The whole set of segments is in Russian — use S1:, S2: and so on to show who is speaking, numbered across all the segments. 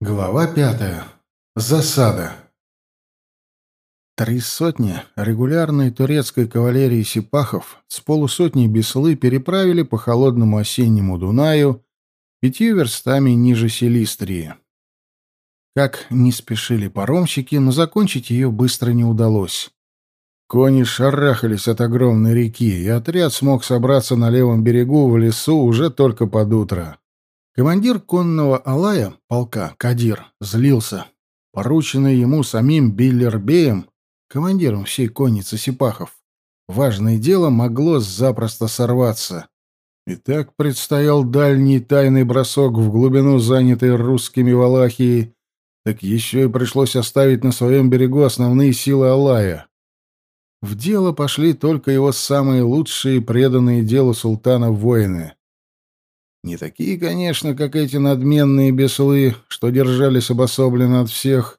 S1: Глава пятая. Засада. Три сотни регулярной турецкой кавалерии сипахов с полусотней беслы переправили по холодному осеннему Дунаю пятью верстами ниже Селистрии. Как не спешили паромщики, но закончить ее быстро не удалось. Кони шарахались от огромной реки, и отряд смог собраться на левом берегу в лесу уже только под утро. Командир конного Алая, полка Кадир, злился. Порученный ему самим Биллербеем, командиром всей конницы Сипахов, важное дело могло запросто сорваться. И так предстоял дальний тайный бросок в глубину, занятой русскими Валахии, так еще и пришлось оставить на своем берегу основные силы Алая. В дело пошли только его самые лучшие преданные делу султана воины — не такие, конечно, как эти надменные беслы, что держались обособленно от всех,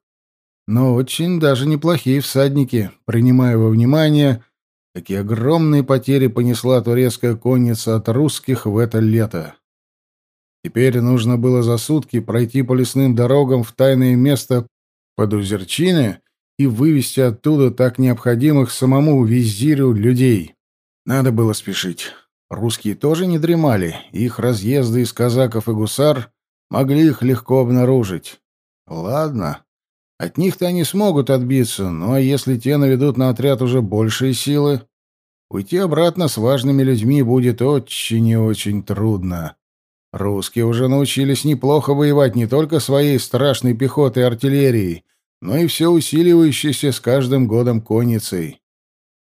S1: но очень даже неплохие всадники, принимая во внимание, какие огромные потери понесла турецкая конница от русских в это лето. Теперь нужно было за сутки пройти по лесным дорогам в тайное место под Узерчины и вывести оттуда так необходимых самому визирю людей. Надо было спешить. Русские тоже не дремали, их разъезды из казаков и гусар могли их легко обнаружить. Ладно, от них-то они смогут отбиться, но если те наведут на отряд уже большие силы, уйти обратно с важными людьми будет очень и очень трудно. Русские уже научились неплохо воевать не только своей страшной пехотой и артиллерией, но и все усиливающейся с каждым годом конницей.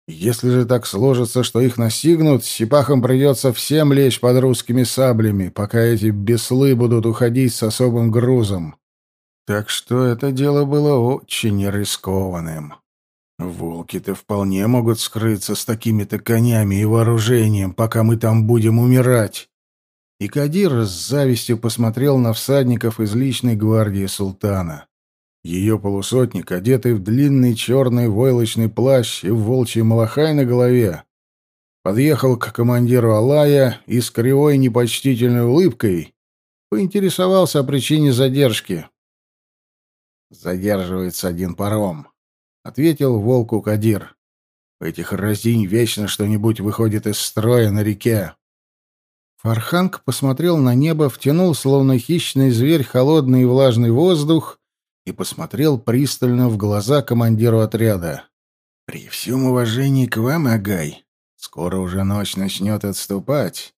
S1: Если же так сложится, что их настигнут, сипахам придется всем лечь под русскими саблями, пока эти беслы будут уходить с особым грузом. Так что это дело было очень рискованным. Волки-то вполне могут скрыться с такими-то конями и вооружением, пока мы там будем умирать. И Кадир с завистью посмотрел на всадников из личной гвардии султана. Ее полусотник, одетый в длинный черный войлочный плащ и в волчий малахай на голове, подъехал к командиру Алая и с кривой непочтительной улыбкой поинтересовался о причине задержки. «Задерживается один паром», — ответил волку Кадир. «У этих разинь вечно что-нибудь выходит из строя на реке». Фарханг посмотрел на небо, втянул, словно хищный зверь, холодный и влажный воздух и посмотрел пристально в глаза командиру отряда. «При всем уважении к вам, Агай, скоро уже ночь начнет отступать.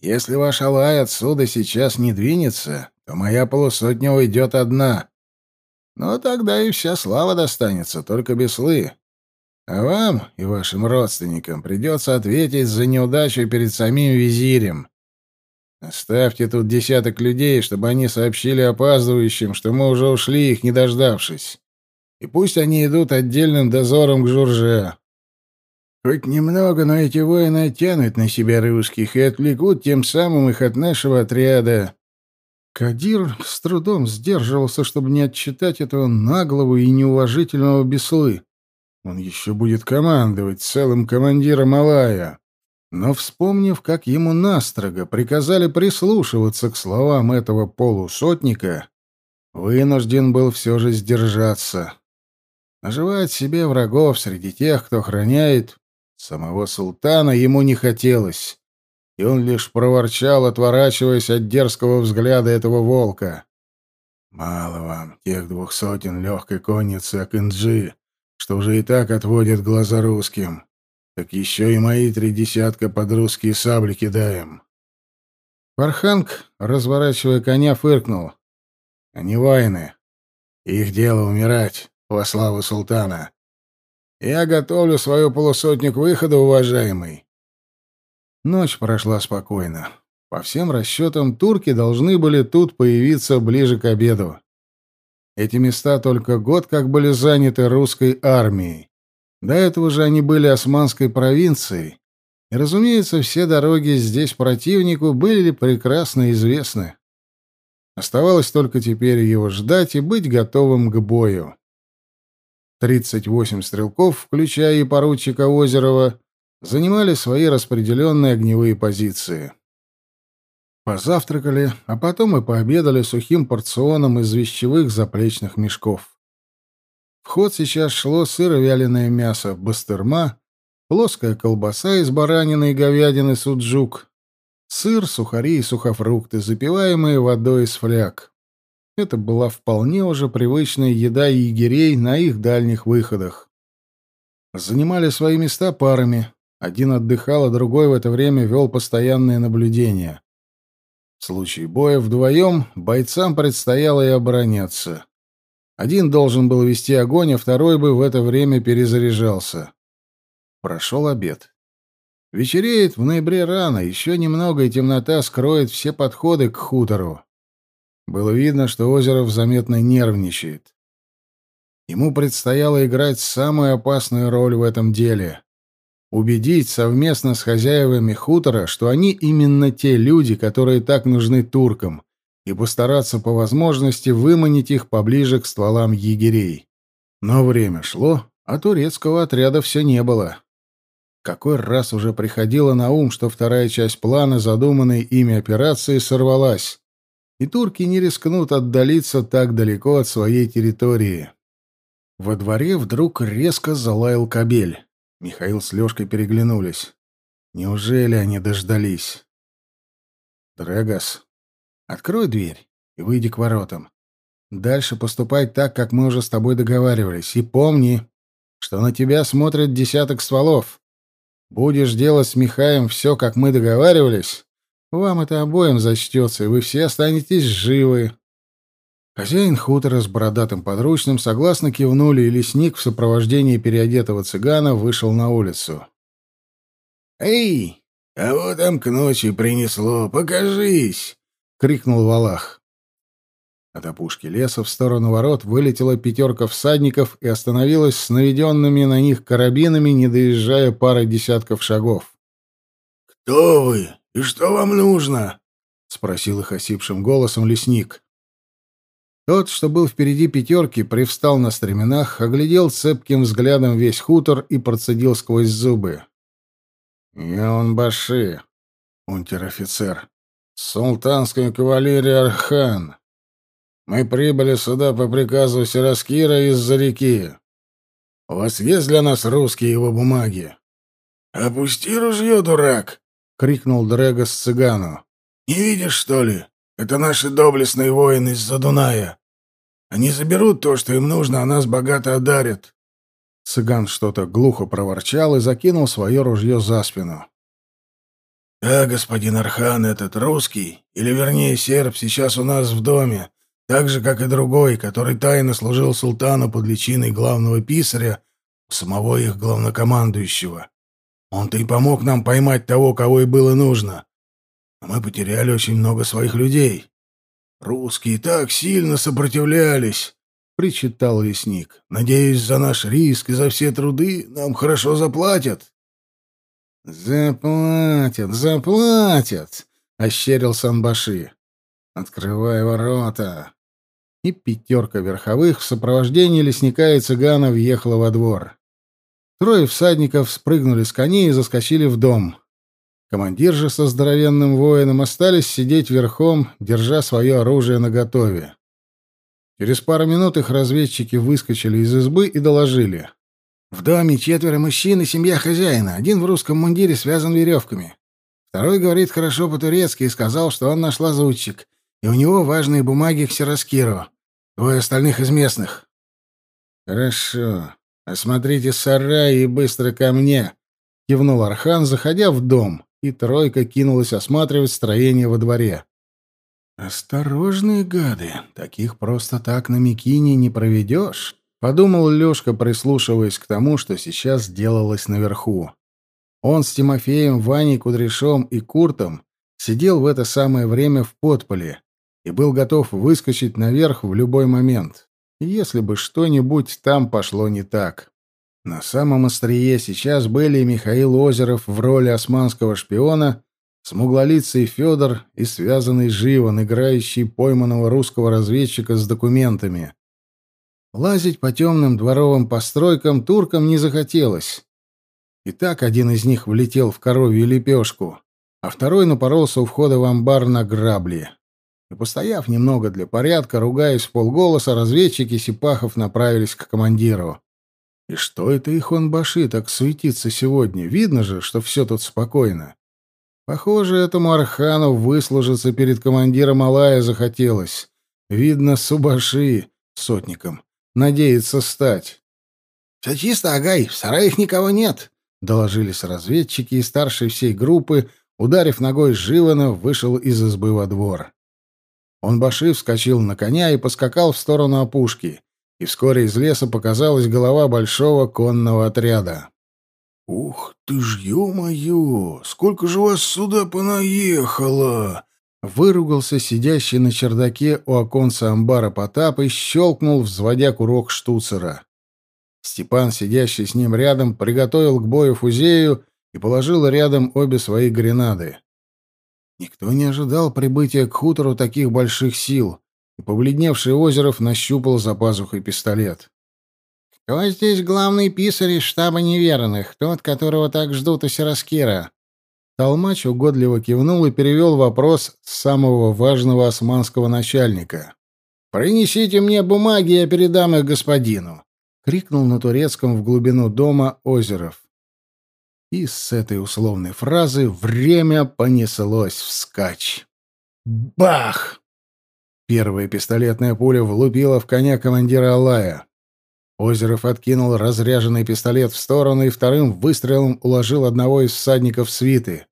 S1: Если ваш Алай отсюда сейчас не двинется, то моя полусотня уйдет одна. Но тогда и вся слава достанется, только без слы. А вам и вашим родственникам придется ответить за неудачу перед самим визирем. Оставьте тут десяток людей, чтобы они сообщили опаздывающим, что мы уже ушли, их не дождавшись. И пусть они идут отдельным дозором к Журже. Хоть немного, но эти воины оттянут на себя русских и отвлекут тем самым их от нашего отряда. Кадир с трудом сдерживался, чтобы не отчитать этого наглого и неуважительного беслы. Он еще будет командовать целым командиром Алая. Но, вспомнив, как ему настрого приказали прислушиваться к словам этого полусотника, вынужден был все же сдержаться. Наживать себе врагов среди тех, кто охраняет самого султана, ему не хотелось, и он лишь проворчал, отворачиваясь от дерзкого взгляда этого волка. «Мало вам тех двух сотен легкой конницы Акинджи, что уже и так отводят глаза русским так еще и мои три десятка под русские сабли кидаем. Фарханг, разворачивая коня, фыркнул. Они воины. Их дело умирать во славу султана. Я готовлю свою полусотню к выходу, уважаемый. Ночь прошла спокойно. По всем расчетам, турки должны были тут появиться ближе к обеду. Эти места только год как были заняты русской армией. До этого же они были османской провинцией, и, разумеется, все дороги здесь противнику были прекрасно известны. Оставалось только теперь его ждать и быть готовым к бою. 38 стрелков, включая и поручика Озерова, занимали свои распределенные огневые позиции. Позавтракали, а потом и пообедали сухим порционом из вещевых заплечных мешков. В ход сейчас шло сыро-вяленое мясо, бастырма, плоская колбаса из баранины и говядины суджук, сыр, сухари и сухофрукты, запиваемые водой из фляг. Это была вполне уже привычная еда егерей на их дальних выходах. Занимали свои места парами. Один отдыхал, а другой в это время вел постоянное наблюдение. В случае боя вдвоем бойцам предстояло и обороняться. Один должен был вести огонь, а второй бы в это время перезаряжался. Прошел обед. Вечереет в ноябре рано, еще немного, и темнота скроет все подходы к хутору. Было видно, что Озеров заметно нервничает. Ему предстояло играть самую опасную роль в этом деле. Убедить совместно с хозяевами хутора, что они именно те люди, которые так нужны туркам, и постараться по возможности выманить их поближе к стволам егерей. Но время шло, а турецкого отряда все не было. Какой раз уже приходило на ум, что вторая часть плана, задуманной ими операции, сорвалась, и турки не рискнут отдалиться так далеко от своей территории. Во дворе вдруг резко залаял кобель. Михаил с Лёшкой переглянулись. Неужели они дождались? «Дрэгос, открой дверь и выйди к воротам. Дальше поступай так, как мы уже с тобой договаривались. И помни, что на тебя смотрят десяток стволов. Будешь делать с Михаем все, как мы договаривались, вам это обоим зачтется, и вы все останетесь живы. Хозяин хутора с бородатым подручным согласно кивнули, и лесник в сопровождении переодетого цыгана вышел на улицу.
S2: «Эй, кого там к ночи принесло? Покажись!» — крикнул Валах.
S1: От опушки леса в сторону ворот вылетела пятерка всадников и остановилась с наведенными на них карабинами, не доезжая пары десятков шагов.
S2: «Кто вы? «И что вам нужно?» — спросил их осипшим голосом лесник.
S1: Тот, что был впереди пятерки, привстал на стременах, оглядел цепким взглядом весь хутор и процедил сквозь зубы. «Я он Баши, унтер-офицер, султанской кавалерии Архан. Мы прибыли сюда по приказу Сираскира из-за реки. У вас есть для нас русские его бумаги?»
S2: «Опусти ружье, дурак!»
S1: — крикнул Дрэгос цыгану.
S2: «Не видишь, что ли? Это наши доблестные воины из-за Дуная. Они заберут то, что им нужно, а нас богато одарят».
S1: Цыган что-то глухо проворчал и закинул свое ружье за спину.
S2: «Да, господин Архан, этот русский, или вернее серб, сейчас у нас в доме, так же, как и другой, который тайно служил султану под личиной главного писаря, самого их главнокомандующего. Он-то и помог нам поймать того, кого и было нужно. Но мы потеряли очень много своих людей. Русские так сильно сопротивлялись, — причитал лесник. Надеюсь, за наш риск и за все труды нам хорошо заплатят.
S1: — Заплатят, заплатят, — ощерил Санбаши. — Открывай ворота. И пятерка верховых в сопровождении лесника и цыгана въехала во двор. Трое всадников спрыгнули с коней и заскочили в дом. Командир же со здоровенным воином остались сидеть верхом, держа свое оружие наготове. Через пару минут их разведчики выскочили из избы и доложили. «В доме четверо мужчин и семья хозяина. Один в русском мундире связан веревками. Второй говорит хорошо по-турецки и сказал, что он наш лазутчик, и у него важные бумаги к Сираскиру. Двое остальных из местных». «Хорошо. «Осмотрите сарай и быстро ко мне!» — кивнул Архан, заходя в дом, и тройка кинулась осматривать строение во дворе. «Осторожные гады, таких просто так на Микине не проведешь», — подумал Лёшка, прислушиваясь к тому, что сейчас делалось наверху. Он с Тимофеем, Ваней Кудряшом и Куртом сидел в это самое время в подполе и был готов выскочить наверх в любой момент если бы что-нибудь там пошло не так. На самом острие сейчас были Михаил Озеров в роли османского шпиона, смуглолицый Федор и связанный Живан, играющий пойманного русского разведчика с документами. Лазить по темным дворовым постройкам туркам не захотелось. И так один из них влетел в коровью лепешку, а второй напоролся у входа в амбар на грабли. И, постояв немного для порядка, ругаясь в полголоса, разведчики Сипахов направились к командиру. И что это их он баши так суетится сегодня? Видно же, что все тут спокойно. Похоже, этому Архану выслужиться перед командиром Алая захотелось. Видно, Субаши, сотником, надеется стать.
S2: — Все чисто, Агай, в сараях никого нет, — доложились разведчики, и старший всей группы, ударив ногой Живана, вышел из избы во двор. Он баши вскочил на коня и поскакал в сторону опушки, и вскоре из леса показалась голова большого конного отряда.
S1: «Ух ты ж, ё-моё! Сколько же вас сюда понаехало!» Выругался сидящий на чердаке у оконца амбара Потап и щелкнул, взводя курок штуцера. Степан, сидящий с ним рядом, приготовил к бою фузею и положил рядом обе свои гренады. Никто не ожидал прибытия к хутору таких больших сил, и побледневший Озеров нащупал за пазухой пистолет.
S3: «Кто здесь главный писарь из штаба неверных, тот, которого так ждут у Сираскира?»
S1: Толмач угодливо кивнул и перевел вопрос с самого важного османского начальника.
S3: «Принесите мне бумаги, я передам их господину!» — крикнул на турецком в глубину дома Озеров.
S1: И с этой условной фразы время понеслось вскачь. Бах! Первая пистолетная пуля влупила в коня командира Алая. Озеров откинул разряженный пистолет в сторону и вторым выстрелом уложил одного из всадников свиты.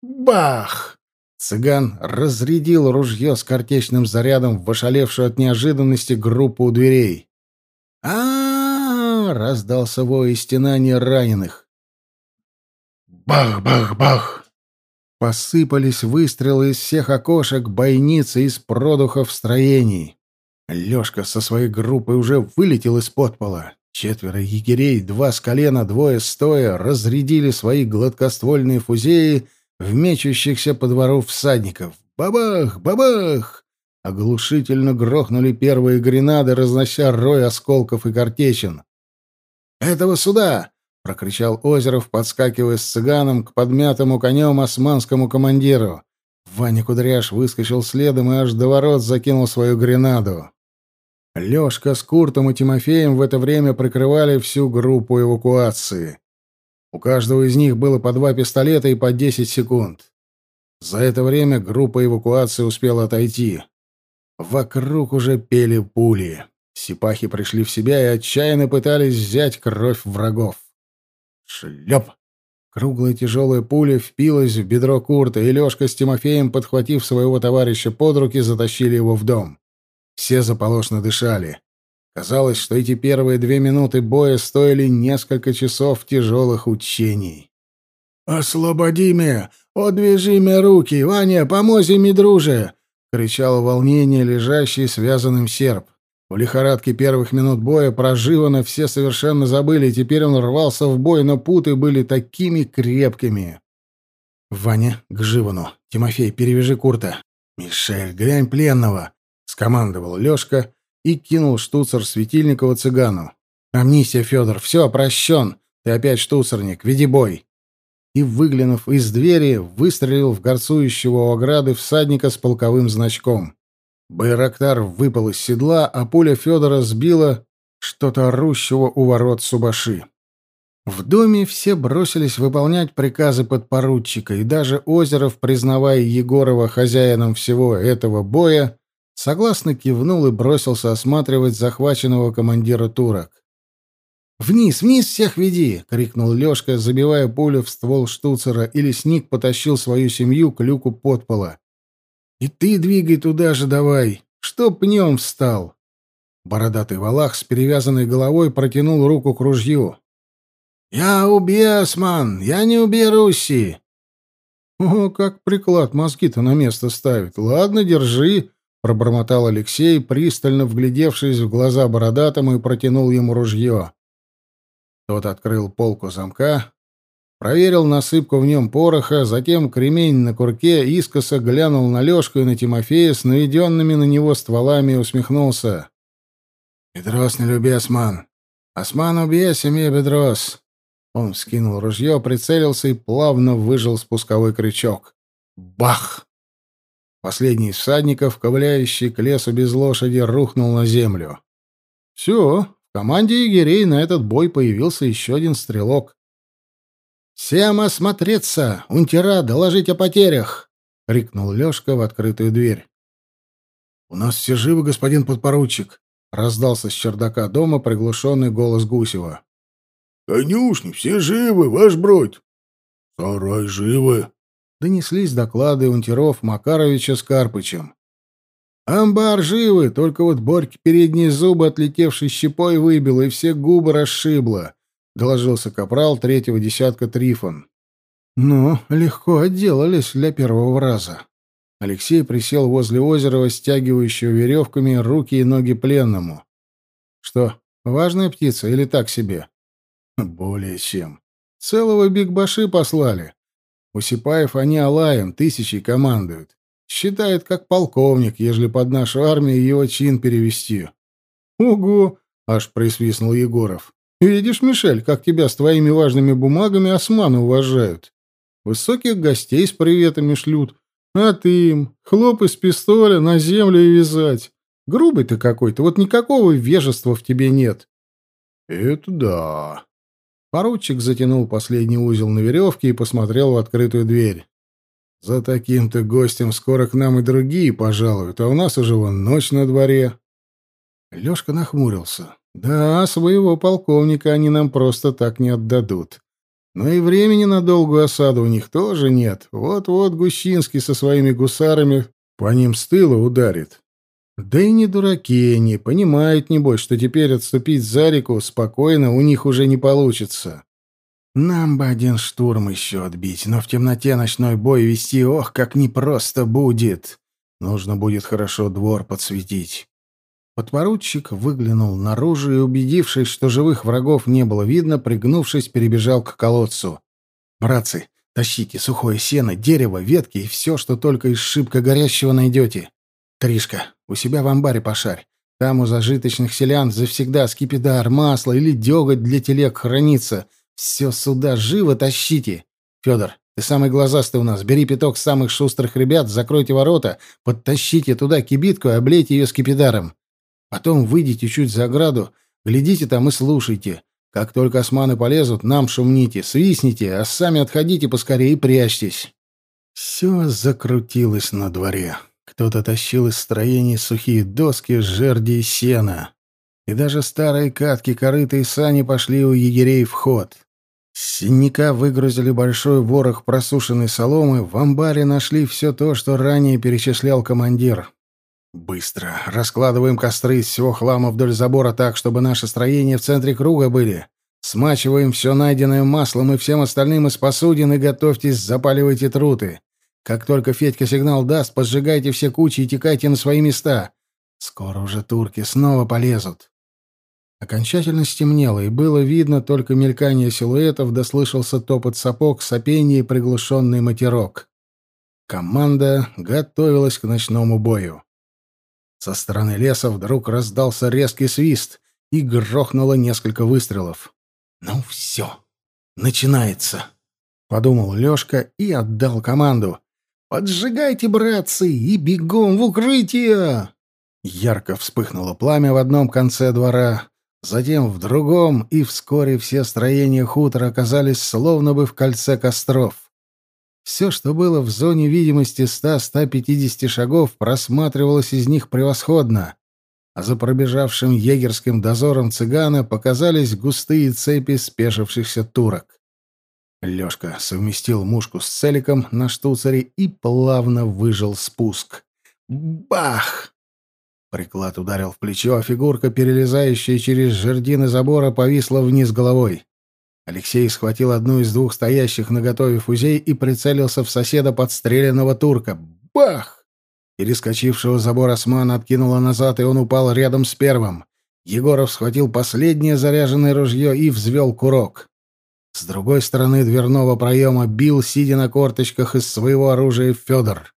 S1: Бах! Цыган разрядил ружье с картечным зарядом в ошалевшую от неожиданности группу у дверей. а, раздался вой и раненых. Бах-бах-бах! Посыпались выстрелы из всех окошек, бойниц и из продухов строений. Лёшка со своей группой уже вылетел из подпола. Четверо егерей, два с колена, двое стоя, разрядили свои гладкоствольные фузеи в мечущихся по двору всадников. Бабах! Бабах! Оглушительно грохнули первые гренады, разнося рой осколков и картечин. «Этого сюда!» — прокричал Озеров, подскакивая с цыганом к подмятому конем османскому командиру. Ваня Кудряш выскочил следом и аж до ворот закинул свою гренаду. Лёшка с Куртом и Тимофеем в это время прикрывали всю группу эвакуации. У каждого из них было по два пистолета и по десять секунд. За это время группа эвакуации успела отойти. Вокруг уже пели пули. Сипахи пришли в себя и отчаянно пытались взять кровь врагов. Шлеп! Круглая тяжелая пуля впилась в бедро Курта, и Лёшка с Тимофеем, подхватив своего товарища под руки, затащили его в дом. Все заполошно дышали. Казалось, что эти первые две минуты боя стоили несколько часов тяжелых учений. «Освободи меня! Одвяжи мне руки! Ваня, помози мне, друже!» — кричал волнение лежащий связанным серп. В лихорадке первых минут боя про Живана все совершенно забыли, теперь он рвался в бой, но путы были такими крепкими. «Ваня, к Живану! Тимофей, перевяжи Курта! Мишель, глянь пленного!» Скомандовал Лёшка и кинул штуцер Светильникова цыгану. «Амнисия, Федор, все, прощен! Ты опять штуцерник, веди бой!» И, выглянув из двери, выстрелил в горцующего у ограды всадника с полковым значком. Байрактар выпал из седла, а пуля Федора сбила что-то орущего у ворот Субаши. В доме все бросились выполнять приказы подпоручика, и даже Озеров, признавая Егорова хозяином всего этого боя, согласно кивнул и бросился осматривать захваченного командира турок. «Вниз, вниз всех веди!» — крикнул Лёшка, забивая пулю в ствол штуцера, и лесник потащил свою семью к люку подпола. «И ты двигай туда же давай! Что пнем встал?» Бородатый валах с перевязанной головой протянул руку к ружью. «Я убесман! Я не уберусь!» «О, как приклад мозги-то на место ставит! Ладно, держи!» — пробормотал Алексей, пристально вглядевшись в глаза бородатому и протянул ему ружье. Тот открыл полку замка, проверил насыпку в нем пороха, затем кремень на курке, искоса глянул на Лешку и на Тимофея с наведенными на него стволами и усмехнулся. «Бедрос не люби, Осман. Осман убей, семье Бедрос». Он вскинул ружье, прицелился и плавно выжил спусковой крючок. Бах! Последний из всадников, ковыляющий к лесу без лошади, рухнул на землю. Все, в команде егерей на этот бой появился еще один стрелок. «Всем осмотреться! Унтера, доложить о потерях!» — крикнул Лешка в открытую дверь. «У нас все живы, господин подпоручик!» — раздался с чердака дома приглушенный голос Гусева.
S2: «Конюшни, все живы, ваш бродь!» «Сарай живы!»
S1: — донеслись доклады унтеров Макаровича с Карпычем. «Амбар живы, только вот Борьке передние зубы, отлетевшей щепой, выбило и все губы расшибло», — доложился капрал третьего десятка Трифон. «Ну, легко отделались для первого раза». Алексей присел возле озера, стягивающего веревками руки и ноги пленному. «Что, важная птица или так себе?» «Более чем. Целого бигбаши послали. У Сипаев они Алаем тысячей командуют. Считают, как полковник, ежели под нашу армию его чин перевести. «Ого!» — аж присвистнул Егоров. «Видишь, Мишель, как тебя с твоими важными бумагами османы уважают. Высоких гостей с приветами шлют, а ты им хлоп из пистоля на землю и вязать. Грубый ты какой-то, вот никакого вежества в тебе нет». «Это да», Поручик затянул последний узел на веревке и посмотрел в открытую дверь. «За таким-то гостем скоро к нам и другие пожалуют, а у нас уже вон ночь на дворе». Лёшка нахмурился. «Да, своего полковника они нам просто так не отдадут. Но и времени на долгую осаду у них тоже нет. Вот-вот Гущинский со своими гусарами по ним с тыла ударит. Да и не дураки они, понимают, небось, что теперь отступить за реку спокойно у них уже не получится. Нам бы один штурм еще отбить, но в темноте ночной бой вести, ох, как непросто будет. Нужно будет хорошо двор подсветить. Подпоручик выглянул наружу и, убедившись, что живых врагов не было видно, пригнувшись, перебежал к колодцу. «Братцы, тащите сухое сено, дерево, ветки и все, что только из шибка горящего найдете. Тришка, у себя в амбаре пошарь. Там у зажиточных селян завсегда скипидар, масло или деготь для телег хранится. Все сюда живо тащите. Федор, ты самый глазастый у нас. Бери пяток самых шустрых ребят, закройте ворота, подтащите туда кибитку и облейте ее скипидаром. Потом выйдите чуть за ограду, глядите там и слушайте. Как только османы полезут, нам шумните, свистните, а сами отходите поскорее и прячьтесь. Все закрутилось на дворе. Кто-то тащил из строений сухие доски, жерди и сена. И даже старые катки, корыта и сани пошли у егерей в ход. С синяка выгрузили большой ворох просушенной соломы, в амбаре нашли все то, что ранее перечислял командир. «Быстро. Раскладываем костры из всего хлама вдоль забора так, чтобы наши строения в центре круга были. Смачиваем все найденное маслом и всем остальным из посудин и готовьтесь, запаливайте труты. Как только Федька сигнал даст, поджигайте все кучи и текайте на свои места. Скоро уже турки снова полезут. Окончательно стемнело, и было видно только мелькание силуэтов, дослышался топот сапог, сопение и приглушенный матерок. Команда готовилась к ночному бою. Со стороны леса вдруг раздался резкий свист, и грохнуло несколько выстрелов. «Ну все, начинается», — подумал Лёшка и отдал команду. «Поджигайте, братцы, и бегом в укрытие!» Ярко вспыхнуло пламя в одном конце двора, затем в другом, и вскоре все строения хутора оказались словно бы в кольце костров. Все, что было в зоне видимости 100-150 шагов, просматривалось из них превосходно, а за пробежавшим егерским дозором цыгана показались густые цепи спешившихся турок. Лёшка совместил мушку с целиком на штуцере и плавно выжил спуск. Бах! Приклад ударил в плечо, а фигурка, перелезающая через жердины забора, повисла вниз головой. Алексей схватил одну из двух стоящих наготове фузей и прицелился в соседа подстреленного турка. Бах! Перескочившего забор османа откинуло назад, и он упал рядом с первым. Егоров схватил последнее заряженное ружье и взвел курок. С другой стороны дверного проема бил, сидя на корточках из своего оружия, Федор.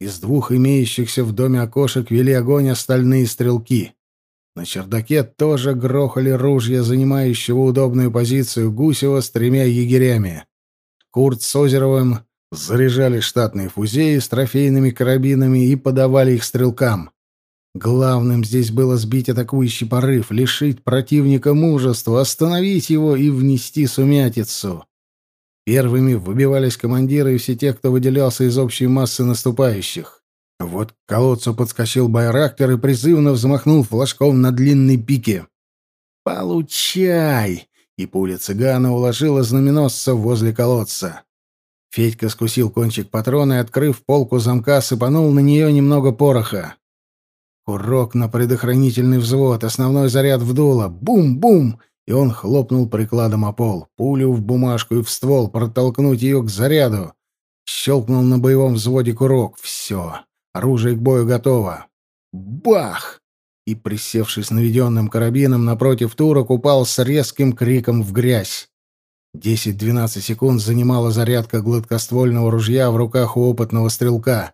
S1: Из двух имеющихся в доме окошек вели огонь остальные стрелки. На чердаке тоже грохали ружья, занимающего удобную позицию Гусева с тремя егерями. Курт с Озеровым заряжали штатные фузеи с трофейными карабинами и подавали их стрелкам. Главным здесь было сбить атакующий порыв, лишить противника мужества, остановить его и внести сумятицу. Первыми выбивались командиры и все те, кто выделялся из общей массы наступающих. Вот к колодцу подскочил байрактер и призывно взмахнул флажком на длинной пике. «Получай!» И пуля цыгана уложила знаменосца возле колодца. Федька скусил кончик патрона и, открыв полку замка, сыпанул на нее немного пороха. Курок на предохранительный взвод, основной заряд в. Бум-бум! И он хлопнул прикладом о пол. Пулю в бумажку и в ствол, протолкнуть ее к заряду. Щелкнул на боевом взводе курок. Все. Оружие к бою готово. Бах! И, присевший с наведенным карабином напротив турок, упал с резким криком в грязь. Десять-двенадцать секунд занимала зарядка гладкоствольного ружья в руках у опытного стрелка.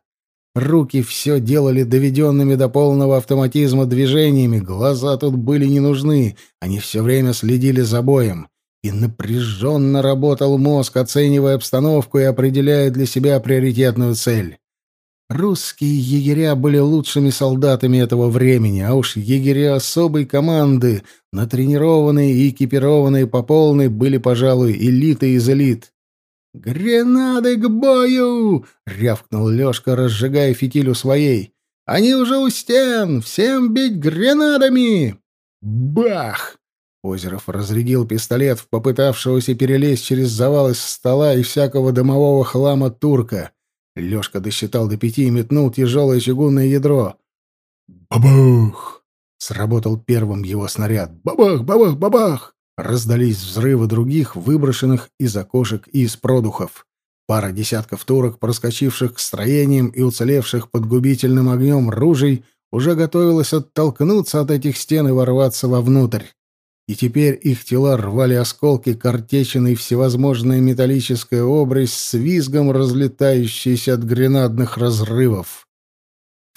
S1: Руки все делали доведенными до полного автоматизма движениями, глаза тут были не нужны, они все время следили за боем. И напряженно работал мозг, оценивая обстановку и определяя для себя приоритетную цель. Русские егеря были лучшими солдатами этого времени, а уж егеря особой команды, натренированные и экипированные по полной, были, пожалуй, элитой из элит. «Гренады к бою!» — рявкнул Лёшка, разжигая фитиль у своей. «Они уже у стен! Всем бить гренадами!» Бах! Озеров разрядил пистолет в попытавшегося перелезть через завал из стола и всякого дымового хлама турка. Лёшка досчитал до пяти и метнул тяжелое чугунное ядро. «Бабах!» — сработал первым его снаряд. «Бабах! Бабах! Бабах!» Раздались взрывы других, выброшенных из окошек и из продухов. Пара десятков турок, проскочивших к строениям и уцелевших под губительным огнем ружей, уже готовилась оттолкнуться от этих стен и ворваться вовнутрь и теперь их тела рвали осколки картечины и всевозможная металлическая обрезь с визгом, разлетающаяся от гренадных разрывов.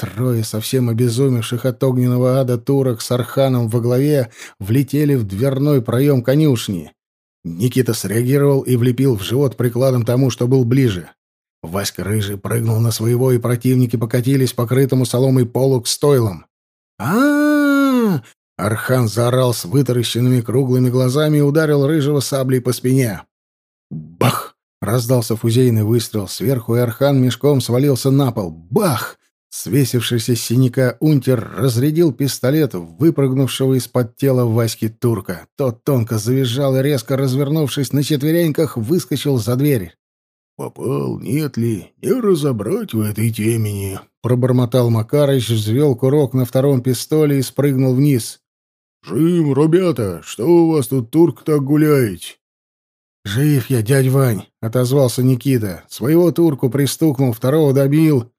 S1: Трое совсем обезумевших от огненного ада турок с арханом во главе влетели в дверной проем конюшни. Никита среагировал и влепил в живот прикладом тому, что был ближе. Васька Рыжий прыгнул на своего, и противники покатились покрытому соломой полу к стойлам. -а Архан заорал с вытаращенными круглыми глазами и ударил рыжего саблей по спине. Бах! Раздался фузейный выстрел сверху, и Архан мешком свалился на пол. Бах! Свесившийся с синяка унтер разрядил пистолет, выпрыгнувшего из-под тела Васьки турка. Тот тонко завизжал и, резко развернувшись на четвереньках, выскочил за дверь.
S2: «Попал, нет ли, не разобрать в этой темени», —
S1: пробормотал Макарыч, взвел курок на втором пистоле и спрыгнул вниз.
S2: «Жим, ребята, что у вас тут турк так гуляете?»
S1: «Жив я, дядь Вань», — отозвался Никита. «Своего турку пристукнул, второго добил.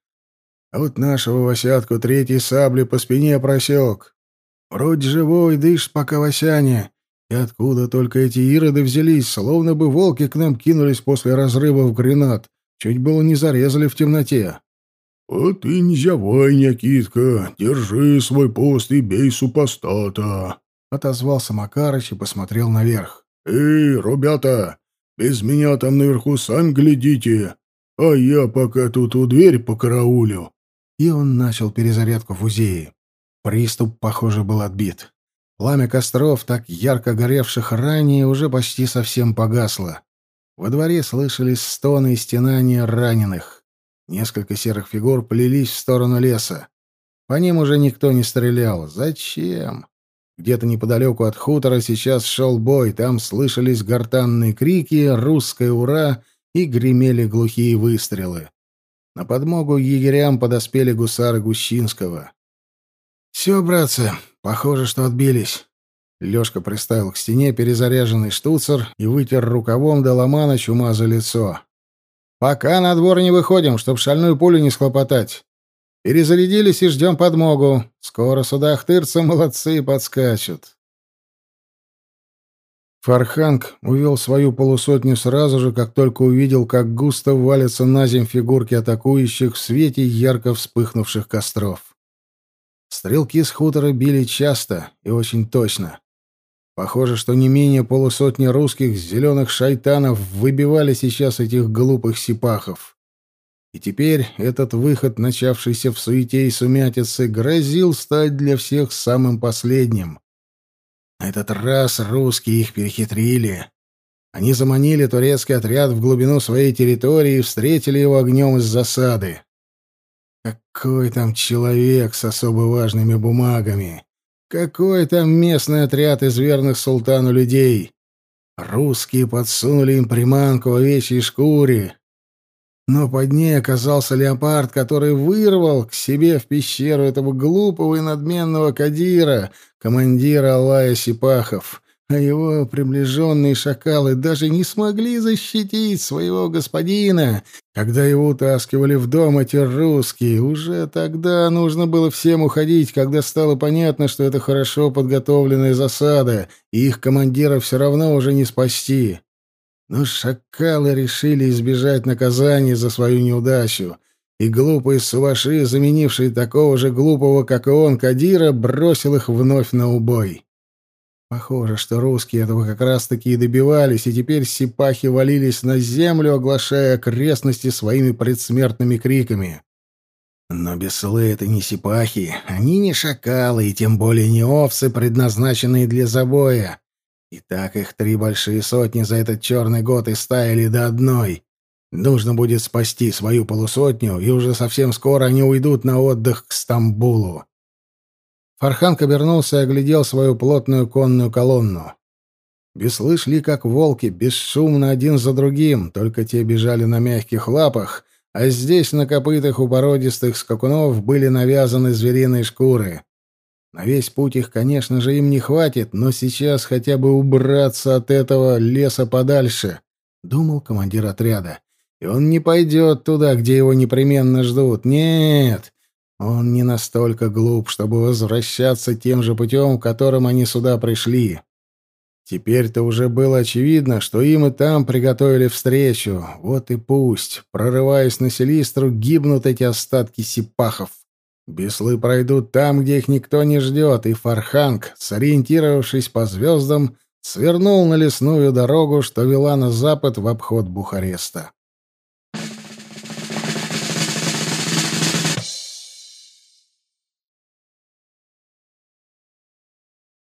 S1: А вот нашего Васятку третий сабли по спине просек. Вроде живой, дышит пока Васяне. И откуда только эти ироды взялись, словно бы волки к нам кинулись после разрывов гранат. Чуть было не зарезали в темноте».
S2: «А ты не зявай, Никитка, держи свой пост и бей супостата», —
S1: отозвался Макарыч и посмотрел наверх.
S2: «Эй, ребята, без меня там наверху сами глядите, а я пока тут у дверь покараулю».
S1: И он начал перезарядку фузеи. Приступ, похоже, был отбит. Пламя костров, так ярко горевших ранее, уже почти совсем погасло. Во дворе слышались стоны и стенания раненых. Несколько серых фигур плелись в сторону леса. По ним уже никто не стрелял. Зачем? Где-то неподалеку от хутора сейчас шел бой. Там слышались гортанные крики, русское «Ура!» и гремели глухие выстрелы. На подмогу егерям подоспели гусары Гущинского. «Все, братцы, похоже, что отбились». Лёшка приставил к стене перезаряженный штуцер и вытер рукавом до ломана чума за лицо. Пока на двор не выходим, чтоб шальную пулю не схлопотать. Перезарядились и ждем подмогу. Скоро сюда ахтырцы молодцы подскачут. Фарханг увел свою полусотню сразу же, как только увидел, как густо валятся на земь фигурки атакующих в свете ярко вспыхнувших костров. Стрелки с хутора били часто и очень точно. Похоже, что не менее полусотни русских зеленых шайтанов выбивали сейчас этих глупых сипахов. И теперь этот выход, начавшийся в суете и сумятице, грозил стать для всех самым последним. Этот раз русские их перехитрили. Они заманили турецкий отряд в глубину своей территории и встретили его огнем из засады. Какой там человек с особо важными бумагами? Какой там местный отряд из верных султану людей? Русские подсунули им приманку в овечьей шкуре. Но под ней оказался леопард, который вырвал к себе в пещеру этого глупого и надменного Кадира, командира Аллая Сипахов а его приближенные шакалы даже не смогли защитить своего господина, когда его утаскивали в дом эти русские. Уже тогда нужно было всем уходить, когда стало понятно, что это хорошо подготовленная засада, и их командира все равно уже не спасти. Но шакалы решили избежать наказания за свою неудачу, и глупый Суваши, заменивший такого же глупого, как и он, Кадира, бросил их вновь на убой. Похоже, что русские этого как раз-таки и добивались, и теперь сипахи валились на землю, оглашая окрестности своими предсмертными криками. Но беслы — это не сипахи, они не шакалы, и тем более не овцы, предназначенные для забоя. И так их три большие сотни за этот черный год и стаяли до одной. Нужно будет спасти свою полусотню, и уже совсем скоро они уйдут на отдых к Стамбулу. Фарханг обернулся и оглядел свою плотную конную колонну. Беслы шли, как волки, бесшумно один за другим, только те бежали на мягких лапах, а здесь на копытах у породистых скакунов были навязаны звериные шкуры. На весь путь их, конечно же, им не хватит, но сейчас хотя бы убраться от этого леса подальше, — думал командир отряда. И он не пойдет туда, где его непременно ждут. Нет, он не настолько глуп, чтобы возвращаться тем же путем, которым они сюда пришли. Теперь-то уже было очевидно, что им и там приготовили встречу. Вот и пусть, прорываясь на Селистру, гибнут эти остатки сипахов. Беслы пройдут там, где их никто не ждет, и Фарханг, сориентировавшись по звездам, свернул на лесную дорогу, что вела на запад в обход Бухареста.